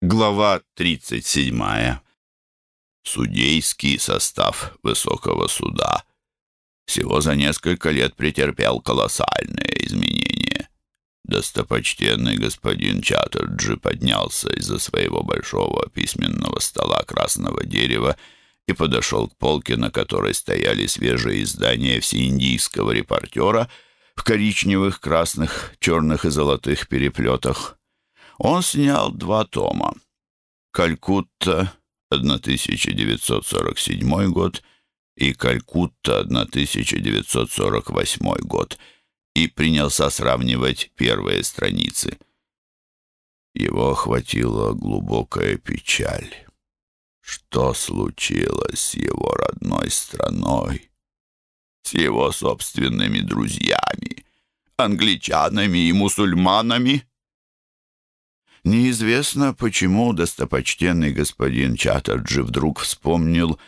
Глава 37. Судейский состав Высокого суда всего за несколько лет претерпел колоссальные изменения. Достопочтенный господин Чаттерджи поднялся из-за своего большого письменного стола красного дерева и подошел к полке, на которой стояли свежие издания всеиндийского репортера в коричневых, красных, черных и золотых переплетах. Он снял два тома. «Калькутта», 1947 год, и «Калькутта», 1948 год, и принялся сравнивать первые страницы. Его охватила глубокая печаль. Что случилось с его родной страной, с его собственными друзьями, англичанами и мусульманами? Неизвестно, почему достопочтенный господин Чаттерджи вдруг вспомнил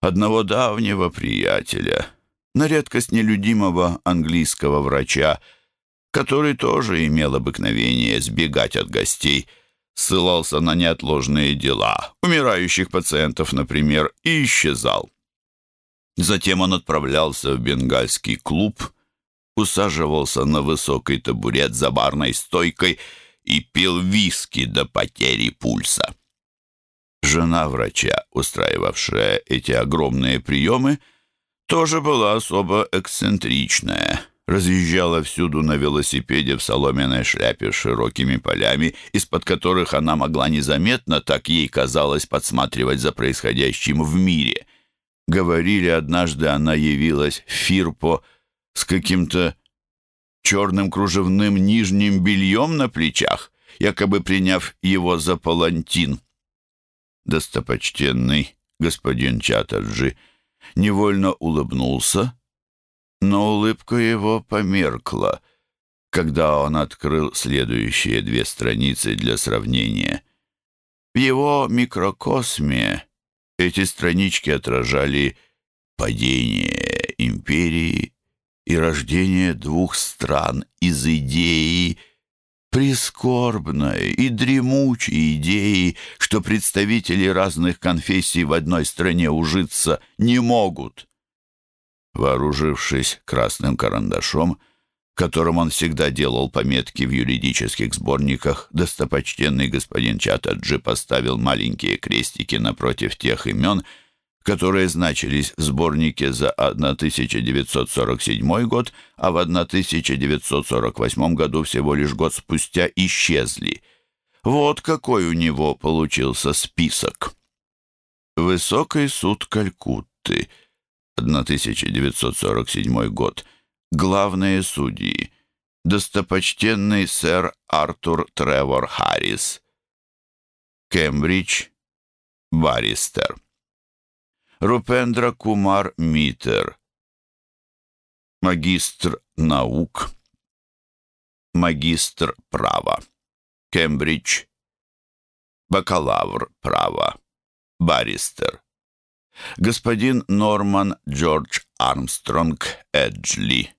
одного давнего приятеля, на редкость нелюдимого английского врача, который тоже имел обыкновение сбегать от гостей, ссылался на неотложные дела, умирающих пациентов, например, и исчезал. Затем он отправлялся в бенгальский клуб, усаживался на высокий табурет за барной стойкой и пил виски до потери пульса. Жена врача, устраивавшая эти огромные приемы, тоже была особо эксцентричная. Разъезжала всюду на велосипеде в соломенной шляпе с широкими полями, из-под которых она могла незаметно, так ей казалось, подсматривать за происходящим в мире. Говорили, однажды она явилась в Фирпо с каким-то черным кружевным нижним бельем на плечах, якобы приняв его за палантин. Достопочтенный господин Чаттерджи невольно улыбнулся, но улыбка его померкла, когда он открыл следующие две страницы для сравнения. В его микрокосме эти странички отражали падение империи и рождение двух стран из идеи, прискорбной и дремучей идеи, что представители разных конфессий в одной стране ужиться не могут. Вооружившись красным карандашом, которым он всегда делал пометки в юридических сборниках, достопочтенный господин Чатаджи поставил маленькие крестики напротив тех имен, которые значились в сборнике за 1947 год, а в 1948 году всего лишь год спустя исчезли. Вот какой у него получился список. Высокий суд Калькутты, 1947 год. Главные судьи. Достопочтенный сэр Артур Тревор Харрис. Кембридж. Баристер. Рупендра Кумар Митер, магистр наук, магистр права, Кембридж, бакалавр права, баристер, господин Норман Джордж Армстронг Эджли,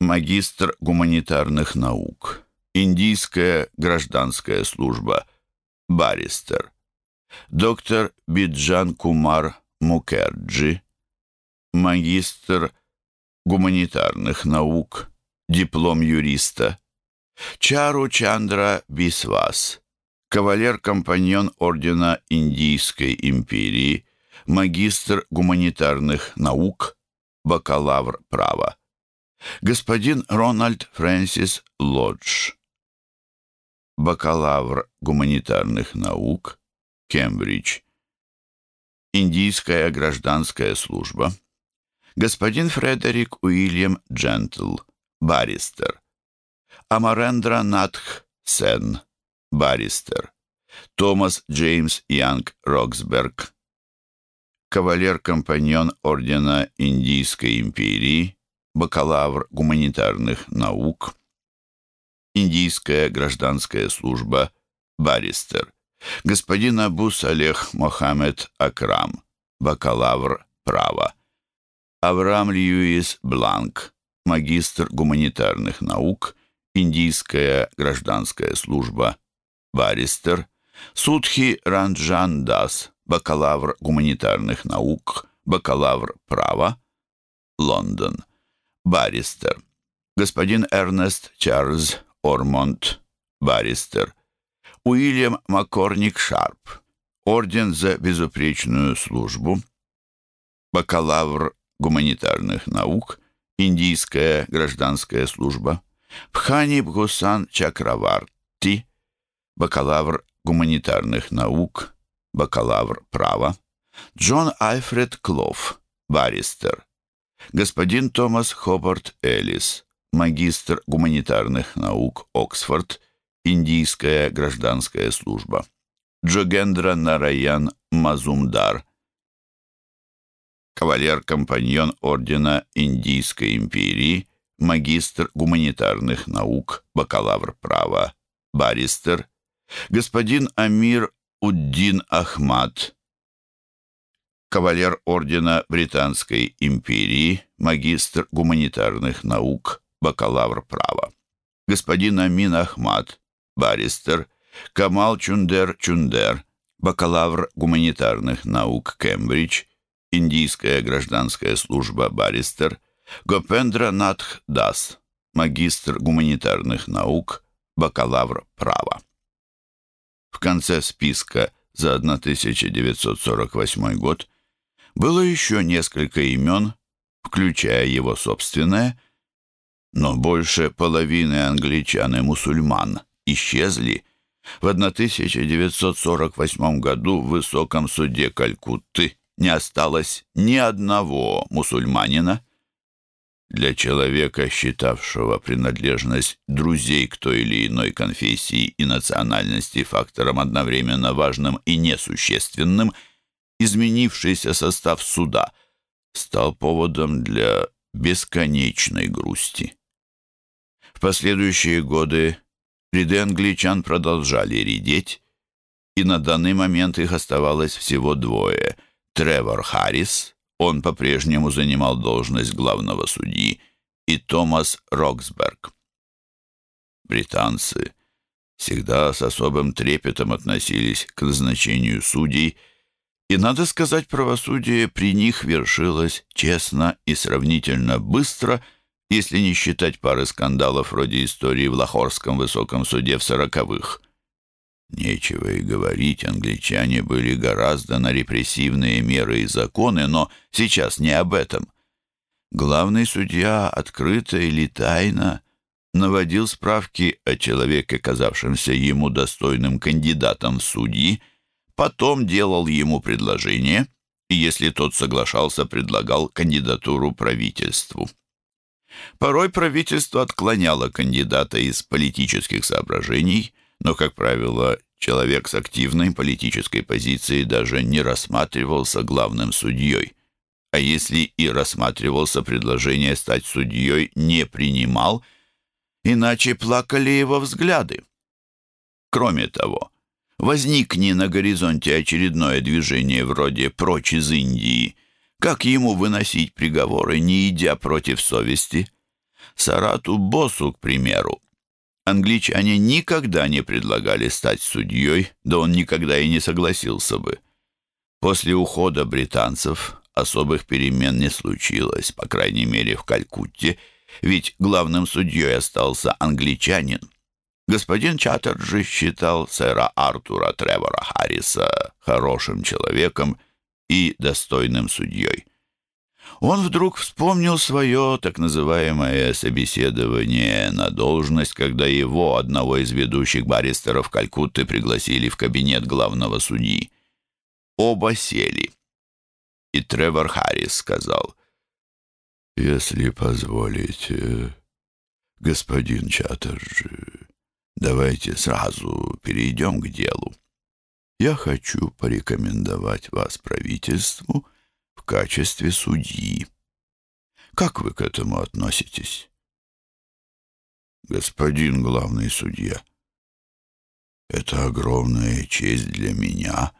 магистр гуманитарных наук, индийская гражданская служба, баристер, доктор Биджан Кумар Мукерджи, магистр гуманитарных наук, диплом юриста, Чару Чандра Бисвас, кавалер-компаньон Ордена Индийской империи, магистр гуманитарных наук, бакалавр права, господин Рональд Фрэнсис Лодж, бакалавр гуманитарных наук, Кембридж. Индийская гражданская служба. Господин Фредерик Уильям Джентл, баристер. Амарендра Натх Сен, баристер. Томас Джеймс Янг Роксберг, кавалер-компаньон Ордена Индийской империи, бакалавр гуманитарных наук, Индийская гражданская служба, баристер господин Абу Салех Мохаммед Акрам, бакалавр права, Авраам Льюис Бланк, магистр гуманитарных наук, Индийская гражданская служба, баристер, Судхи Ранджан Дас, бакалавр гуманитарных наук, бакалавр права, Лондон, баристер, господин Эрнест Чарльз Ормонт, баристер, Уильям Маккорник Шарп, орден за безупречную службу, бакалавр гуманитарных наук, индийская гражданская служба, Пхани Бхусан Чакраварти, бакалавр гуманитарных наук, бакалавр права, Джон Альфред Клофф, баристер, господин Томас Хобарт Эллис, магистр гуманитарных наук Оксфорд, индийская гражданская служба, Джогендра Нараян Мазумдар, кавалер-компаньон ордена Индийской империи, магистр гуманитарных наук, бакалавр права, баристер, господин Амир Уддин Ахмад, кавалер ордена Британской империи, магистр гуманитарных наук, бакалавр права, господин Амин Ахмад, баристер, Камал Чундер Чундер, бакалавр гуманитарных наук, Кембридж, Индийская гражданская служба, баристер, Гопендра Натх Дас, магистр гуманитарных наук, бакалавр права. В конце списка за 1948 год было еще несколько имен, включая его собственное, но больше половины англичан и мусульман исчезли. В 1948 году в Высоком суде Калькутты не осталось ни одного мусульманина. Для человека, считавшего принадлежность друзей к той или иной конфессии и национальности фактором одновременно важным и несущественным, изменившийся состав суда стал поводом для бесконечной грусти. В последующие годы ряды англичан продолжали редеть, и на данный момент их оставалось всего двое — Тревор Харрис — он по-прежнему занимал должность главного судьи, и Томас Роксберг. Британцы всегда с особым трепетом относились к назначению судей, и, надо сказать, правосудие при них вершилось честно и сравнительно быстро, если не считать пары скандалов вроде истории в Лахорском высоком суде в сороковых – Нечего и говорить, англичане были гораздо на репрессивные меры и законы, но сейчас не об этом. Главный судья открыто или тайно наводил справки о человеке, казавшемся ему достойным кандидатом в судьи, потом делал ему предложение, и если тот соглашался, предлагал кандидатуру правительству. Порой правительство отклоняло кандидата из политических соображений – но, как правило, человек с активной политической позицией даже не рассматривался главным судьей. А если и рассматривался, предложение стать судьей не принимал, иначе плакали его взгляды. Кроме того, возникни на горизонте очередное движение вроде «прочь из Индии», как ему выносить приговоры, не идя против совести? Сарату Босу, к примеру, англичане никогда не предлагали стать судьей, да он никогда и не согласился бы. После ухода британцев особых перемен не случилось, по крайней мере в Калькутте, ведь главным судьей остался англичанин. Господин Чаттерджи считал сэра Артура Тревора Харриса хорошим человеком и достойным судьей он вдруг вспомнил свое так называемое собеседование на должность, когда его, одного из ведущих баристеров Калькутты, пригласили в кабинет главного судьи. Оба сели. И Тревор Харрис сказал, «Если позволите, господин Чаттерджи, давайте сразу перейдем к делу. Я хочу порекомендовать вас правительству — в качестве судьи. Как вы к этому относитесь? Господин главный судья, это огромная честь для меня,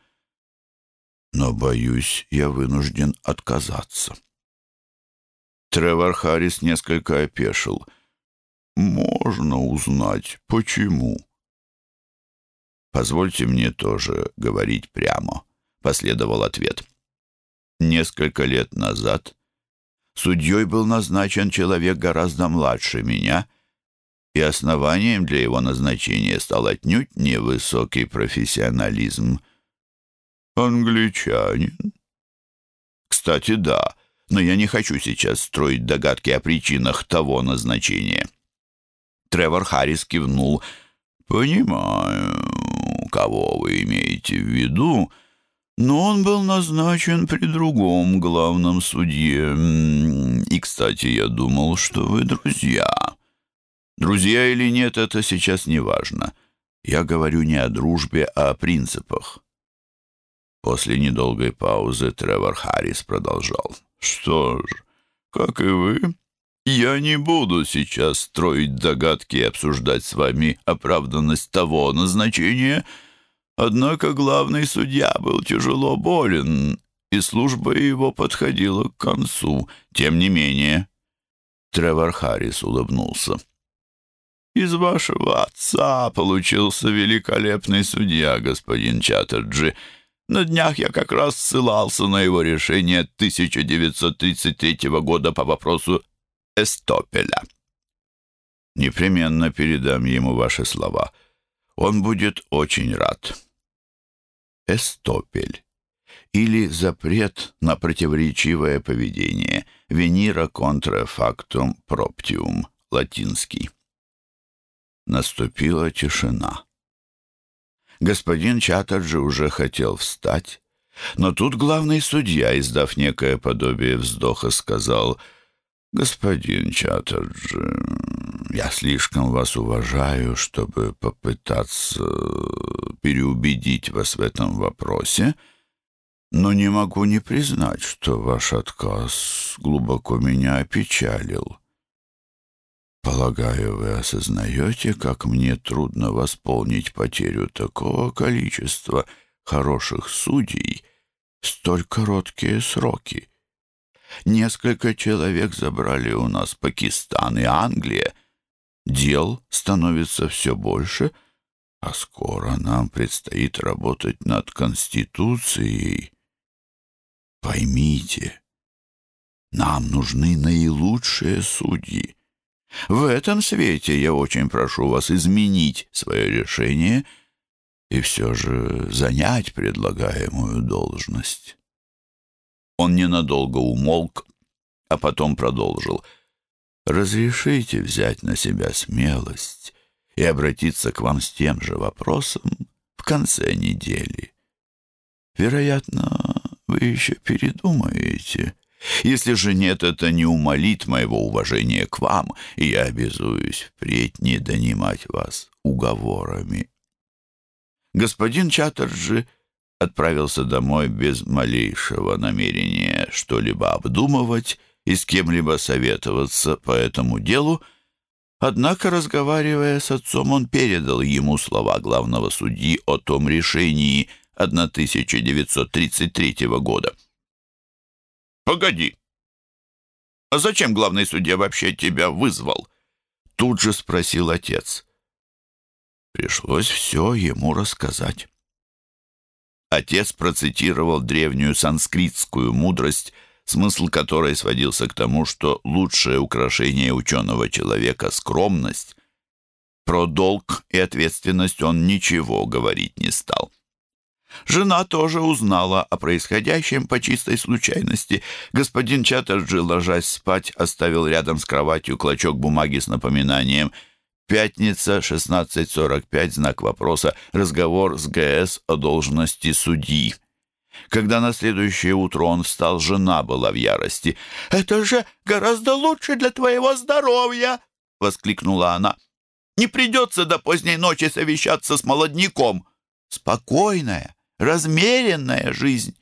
но, боюсь, я вынужден отказаться. Тревор Харрис несколько опешил. Можно узнать, почему? «Позвольте мне тоже говорить прямо», — последовал ответ. Несколько лет назад судьей был назначен человек гораздо младше меня, и основанием для его назначения стал отнюдь невысокий профессионализм. «Англичанин?» «Кстати, да, но я не хочу сейчас строить догадки о причинах того назначения». Тревор Харрис кивнул. «Понимаю, кого вы имеете в виду, но он был назначен при другом главном судье. И, кстати, я думал, что вы друзья. Друзья или нет, это сейчас не важно. Я говорю не о дружбе, а о принципах». После недолгой паузы Тревор Харрис продолжал. «Что ж, как и вы, я не буду сейчас строить догадки и обсуждать с вами оправданность того назначения, однако главный судья был тяжело болен, и служба его подходила к концу. Тем не менее, Тревор Харрис улыбнулся. «Из вашего отца получился великолепный судья, господин Чаттерджи», на днях я как раз ссылался на его решение 1933 года по вопросу Эстопеля. Непременно передам ему ваши слова. Он будет очень рад. Эстопель или запрет на противоречивое поведение венира контра фактум проптиум латинский. Наступила тишина. Господин Чаттерджи уже хотел встать, но тут главный судья, издав некое подобие вздоха, сказал «Господин Чаттерджи, я слишком вас уважаю, чтобы попытаться переубедить вас в этом вопросе, но не могу не признать, что ваш отказ глубоко меня опечалил». Полагаю, вы осознаете, как мне трудно восполнить потерю такого количества хороших судей в столь короткие сроки. Несколько человек забрали у нас Пакистан и Англия. Дел становится все больше, а скоро нам предстоит работать над Конституцией. Поймите, нам нужны наилучшие судьи. В этом свете я очень прошу вас изменить свое решение и все же занять предлагаемую должность». Он ненадолго умолк, а потом продолжил. «Разрешите взять на себя смелость и обратиться к вам с тем же вопросом в конце недели. Вероятно, вы еще передумаете». Если же нет, это не умолит моего уважения к вам, и я обязуюсь впредь не донимать вас уговорами. Господин Чаттерджи отправился домой без малейшего намерения что-либо обдумывать и с кем-либо советоваться по этому делу, однако, разговаривая с отцом, он передал ему слова главного судьи о том решении 1933 года. «Погоди! А зачем главный судья вообще тебя вызвал?» Тут же спросил отец. Пришлось все ему рассказать. Отец процитировал древнюю санскритскую мудрость, смысл которой сводился к тому, что лучшее украшение ученого человека — скромность. Про долг и ответственность он ничего говорить не стал. Жена тоже узнала о происходящем по чистой случайности. Господин Чаттерджи, ложась спать, оставил рядом с кроватью клочок бумаги с напоминанием «Пятница, 16.45, знак вопроса, разговор с ГС о должности судьи». Когда на следующее утро он встал, жена была в ярости. «Это же гораздо лучше для твоего здоровья!» — воскликнула она. «Не придется до поздней ночи совещаться с молодняком. Спокойная, размеренная жизнь.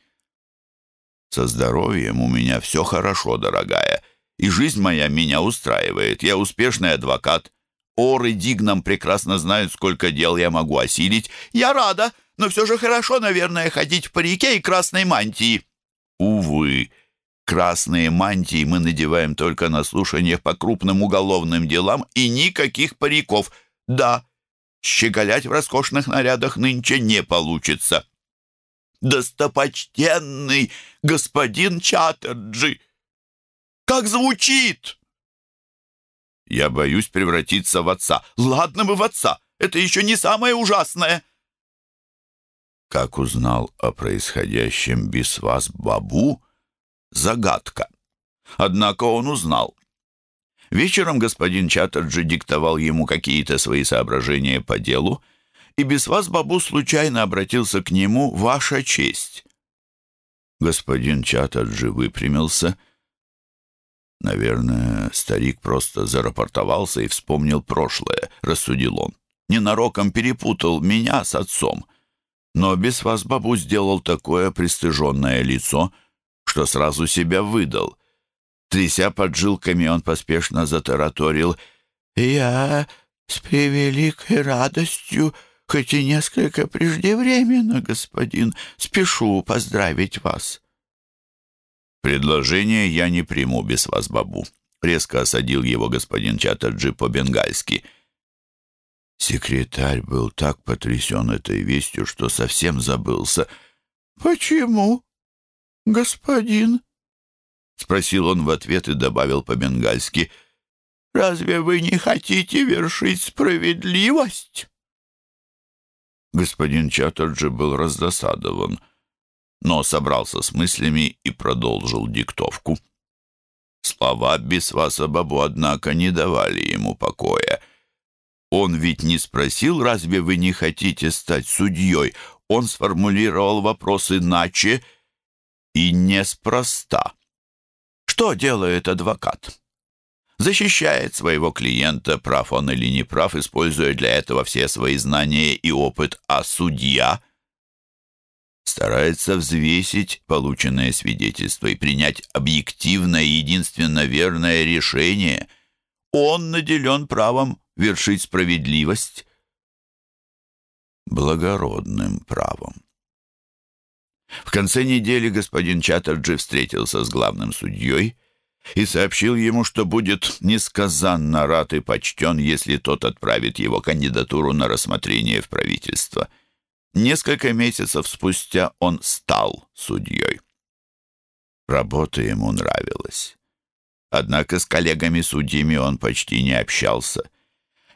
Со здоровьем у меня все хорошо, дорогая, и жизнь моя меня устраивает. Я успешный адвокат. Ор и Дигнам прекрасно знают, сколько дел я могу осилить. Я рада, но все же хорошо, наверное, ходить в парике и красной мантии. Увы, красные мантии мы надеваем только на слушаниях по крупным уголовным делам и никаких париков. Да, щеголять в роскошных нарядах нынче не получится. Достопочтенный господин Чаттерджи! Как звучит! Я боюсь превратиться в отца. Ладно бы в отца. Это еще не самое ужасное. Как узнал о происходящем без вас Бабу? Загадка. Однако он узнал. Вечером господин Чаттерджи диктовал ему какие-то свои соображения по делу, и без вас Бабу случайно обратился к нему «Ваша честь». Господин Чаттерджи выпрямился. Наверное, старик просто зарапортовался и вспомнил прошлое, рассудил он. Ненароком перепутал меня с отцом. Но без вас Бабу сделал такое пристыженное лицо, что сразу себя выдал — Тряся поджилками, он поспешно затараторил. «Я с превеликой радостью, хоть и несколько преждевременно, господин, спешу поздравить вас». «Предложение я не приму без вас, бабу», — резко осадил его господин Чаттерджи по-бенгальски. Секретарь был так потрясен этой вестью, что совсем забылся. «Почему, господин?» — спросил он в ответ и добавил по-бенгальски. «Разве вы не хотите вершить справедливость?» Господин Чаттерджи был раздосадован, но собрался с мыслями и продолжил диктовку. Слова Бисваса Бабу, однако, не давали ему покоя. Он ведь не спросил, разве вы не хотите стать судьей? Он сформулировал вопрос иначе и неспроста. Что делает адвокат? Защищает своего клиента, прав он или не прав, используя для этого все свои знания и опыт, а судья старается взвесить полученное свидетельство и принять объективное и единственно верное решение. Он наделен правом вершить справедливость. Благородным правом. В конце недели господин Чаттерджи встретился с главным судьей и сообщил ему, что будет несказанно рад и почтен, если тот отправит его кандидатуру на рассмотрение в правительство. Несколько месяцев спустя он стал судьей. Работа ему нравилась. Однако с коллегами-судьями он почти не общался.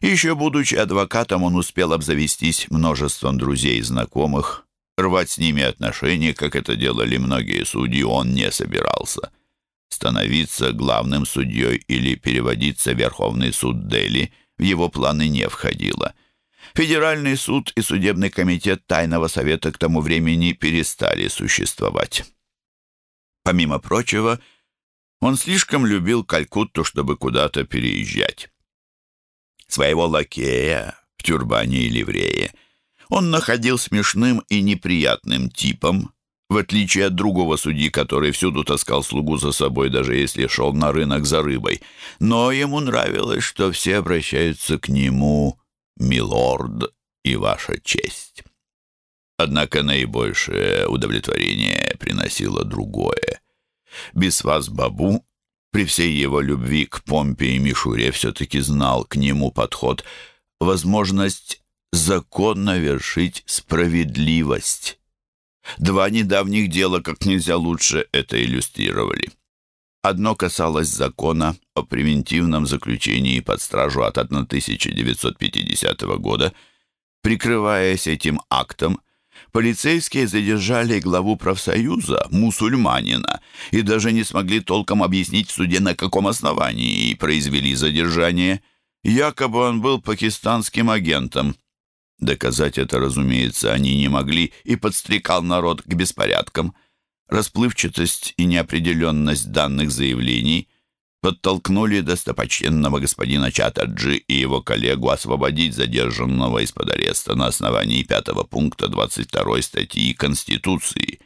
Еще будучи адвокатом, он успел обзавестись множеством друзей и знакомых, Рвать с ними отношения, как это делали многие судьи, он не собирался. Становиться главным судьей или переводиться в Верховный суд Дели в его планы не входило. Федеральный суд и судебный комитет Тайного совета к тому времени перестали существовать. Помимо прочего, он слишком любил Калькутту, чтобы куда-то переезжать. Своего лакея в тюрбане и ливрее – он находил смешным и неприятным типом, в отличие от другого судьи, который всюду таскал слугу за собой, даже если шел на рынок за рыбой. Но ему нравилось, что все обращаются к нему «милорд» и «ваша честь». Однако наибольшее удовлетворение приносило другое. Бисвас Бабу, при всей его любви к помпе и мишуре, все-таки знал к нему подход, возможность законно вершить справедливость. Два недавних дела как нельзя лучше это иллюстрировали. Одно касалось закона о превентивном заключении под стражу от 1950 года. Прикрываясь этим актом, полицейские задержали главу профсоюза, мусульманина, и даже не смогли толком объяснить в суде, на каком основании произвели задержание. Якобы он был пакистанским агентом. Доказать это, разумеется, они не могли и подстрекал народ к беспорядкам. Расплывчатость и неопределенность данных заявлений подтолкнули достопочтенного господина Чатаджи и его коллегу освободить задержанного из-под ареста на основании пятого пункта 22 статьи Конституции.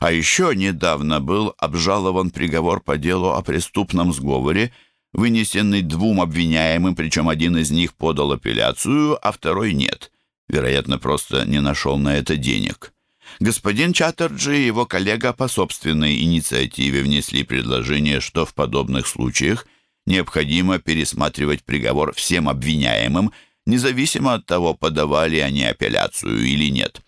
А еще недавно был обжалован приговор по делу о преступном сговоре, вынесенный двум обвиняемым, причем один из них подал апелляцию, а второй нет – Вероятно, просто не нашел на это денег. Господин Чаттерджи и его коллега по собственной инициативе внесли предложение, что в подобных случаях необходимо пересматривать приговор всем обвиняемым, независимо от того, подавали они апелляцию или нет.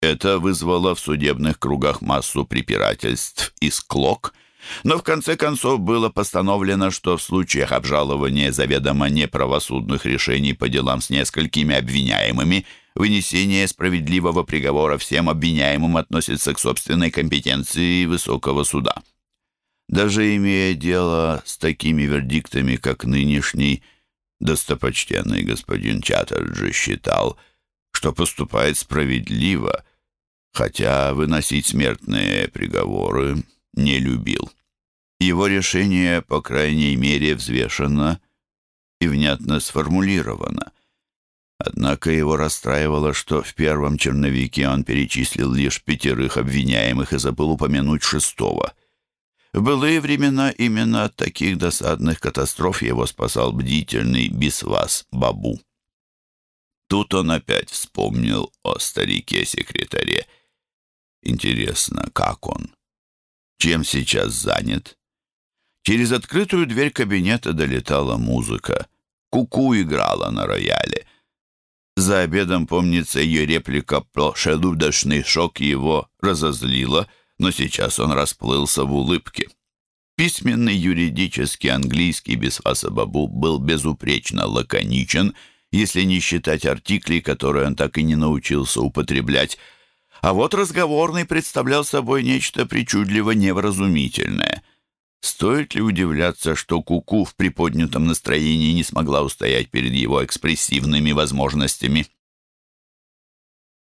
Это вызвало в судебных кругах массу препирательств и склок, но в конце концов было постановлено, что в случаях обжалования заведомо неправосудных решений по делам с несколькими обвиняемыми вынесение справедливого приговора всем обвиняемым относится к собственной компетенции высокого суда. Даже имея дело с такими вердиктами, как нынешний, достопочтенный господин Чаттерджи считал, что поступает справедливо – хотя выносить смертные приговоры не любил. Его решение, по крайней мере, взвешено и внятно сформулировано. Однако его расстраивало, что в первом черновике он перечислил лишь пятерых обвиняемых и забыл упомянуть шестого. В былые времена именно от таких досадных катастроф его спасал бдительный Бисвас Бабу. Тут он опять вспомнил о старике-секретаре — Интересно, как он? Чем сейчас занят? Через открытую дверь кабинета долетала музыка. Куку -ку играла на рояле. За обедом, помнится, ее реплика про шелудочный шок его разозлила, но сейчас он расплылся в улыбке. Письменный юридический английский Бесфаса Бабу был безупречно лаконичен, если не считать артиклей, которые он так и не научился употреблять, а вот разговорный представлял собой нечто причудливо невразумительное. Стоит ли удивляться, что Куку -ку в приподнятом настроении не смогла устоять перед его экспрессивными возможностями?